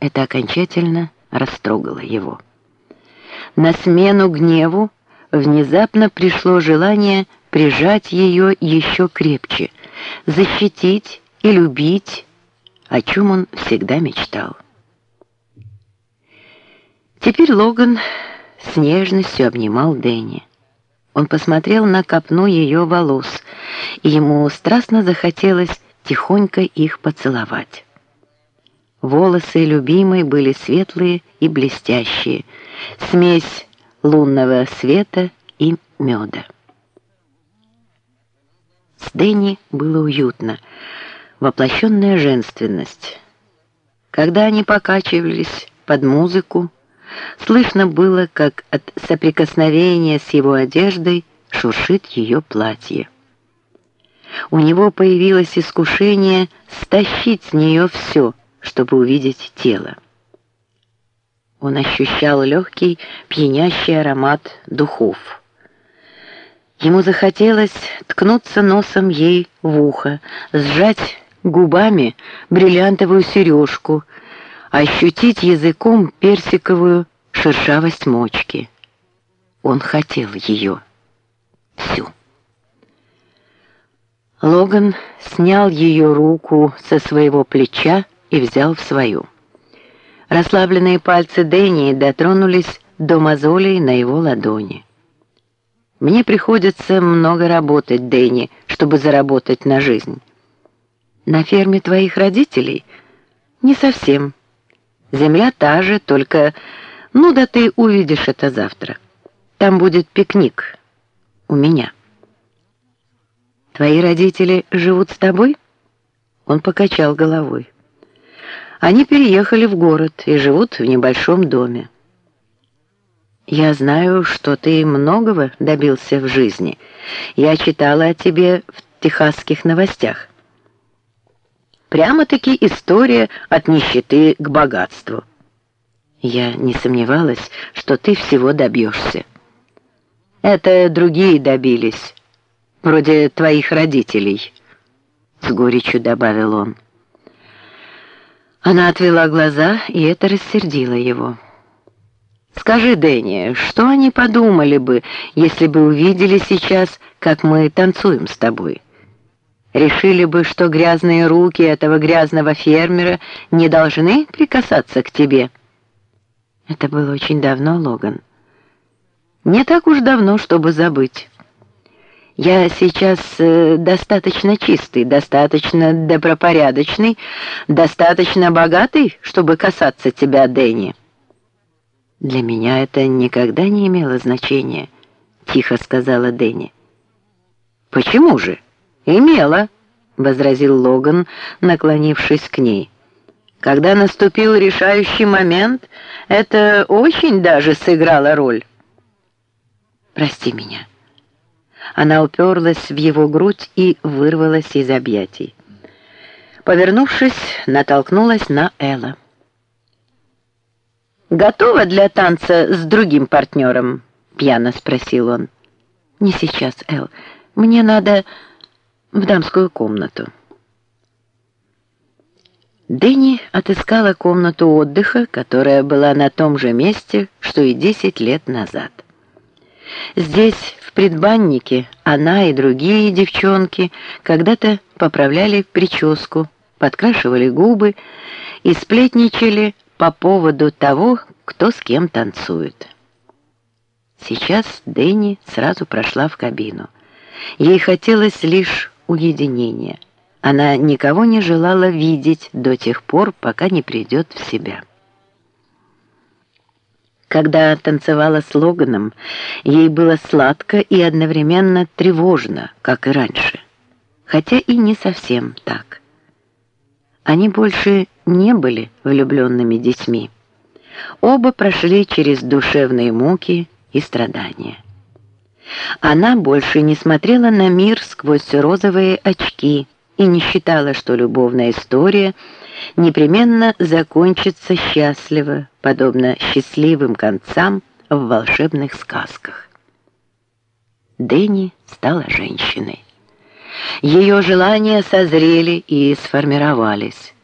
Это окончательно растрогало его. На смену гневу внезапно пришло желание прижать ее еще крепче, защитить и любить, о чем он всегда мечтал. Теперь Логан с нежностью обнимал Дэнни. Он посмотрел на копну ее волос, и ему страстно захотелось тихонько их поцеловать. Волосы любимой были светлые и блестящие, смесь лунного света и меда. С Дэнни было уютно, воплощенная женственность. Когда они покачивались под музыку, слышно было, как от соприкосновения с его одеждой шуршит ее платье. У него появилось искушение стащить с нее все, чтобы увидеть тело. Он ощущал легкий, пьянящий аромат духов. Ему захотелось ткнуться носом ей в ухо, сжать губами бриллиантовую сережку, ощутить языком персиковую шершавость мочки. Он хотел ее всю. Логан снял ее руку со своего плеча и взял в свою. Расслабленные пальцы Дэнни дотронулись до мозолей на его ладони. Мне приходится много работать, Дэнни, чтобы заработать на жизнь. На ферме твоих родителей? Не совсем. Земля та же, только... Ну да ты увидишь это завтра. Там будет пикник. У меня. Твои родители живут с тобой? Он покачал головой. Они переехали в город и живут в небольшом доме. Я знаю, что ты многого добился в жизни. Я читала о тебе в техасских новостях. Прямо-таки история от нищеты к богатству. Я не сомневалась, что ты всего добьешься. Это другие добились, вроде твоих родителей, с горечью добавил он. Она отвела глаза, и это рассердило его. Скажи, Дэнни, что они подумали бы, если бы увидели сейчас, как мы танцуем с тобой? Решили бы, что грязные руки этого грязного фермера не должны прикасаться к тебе. Это было очень давно, Логан. Не так уж давно, чтобы забыть. Я сейчас э, достаточно чистый, достаточно добропорядочный, достаточно богатый, чтобы касаться тебя, Дэнни. Для меня это никогда не имело значения, тихо сказала Дэнни. Почему же? Имело, возразил Логан, наклонившись к ней. Когда наступил решающий момент, это очень даже сыграло роль. Прости меня. Она уперлась в его грудь и вырвалась из объятий. Повернувшись, натолкнулась на Элла. «Готова для танца с другим партнером?» — пьяно спросил он. «Не сейчас, Эл. Мне надо в дамскую комнату». Дэнни отыскала комнату отдыха, которая была на том же месте, что и десять лет назад. Здесь, предбаннике, она и другие девчонки когда-то поправляли прическу, подкрашивали губы и сплетничали по поводу того, кто с кем танцует. Сейчас Дэнни сразу прошла в кабину. Ей хотелось лишь уединения. Она никого не желала видеть до тех пор, пока не придет в себя. Когда танцевала с Логаном, ей было сладко и одновременно тревожно, как и раньше. Хотя и не совсем так. Они больше не были влюбленными детьми. Оба прошли через душевные муки и страдания. Она больше не смотрела на мир сквозь розовые очки и не считала, что любовная история непременно закончится счастливо, подобно счастливым концам в волшебных сказках. Дэнни стала женщиной. Ее желания созрели и сформировались.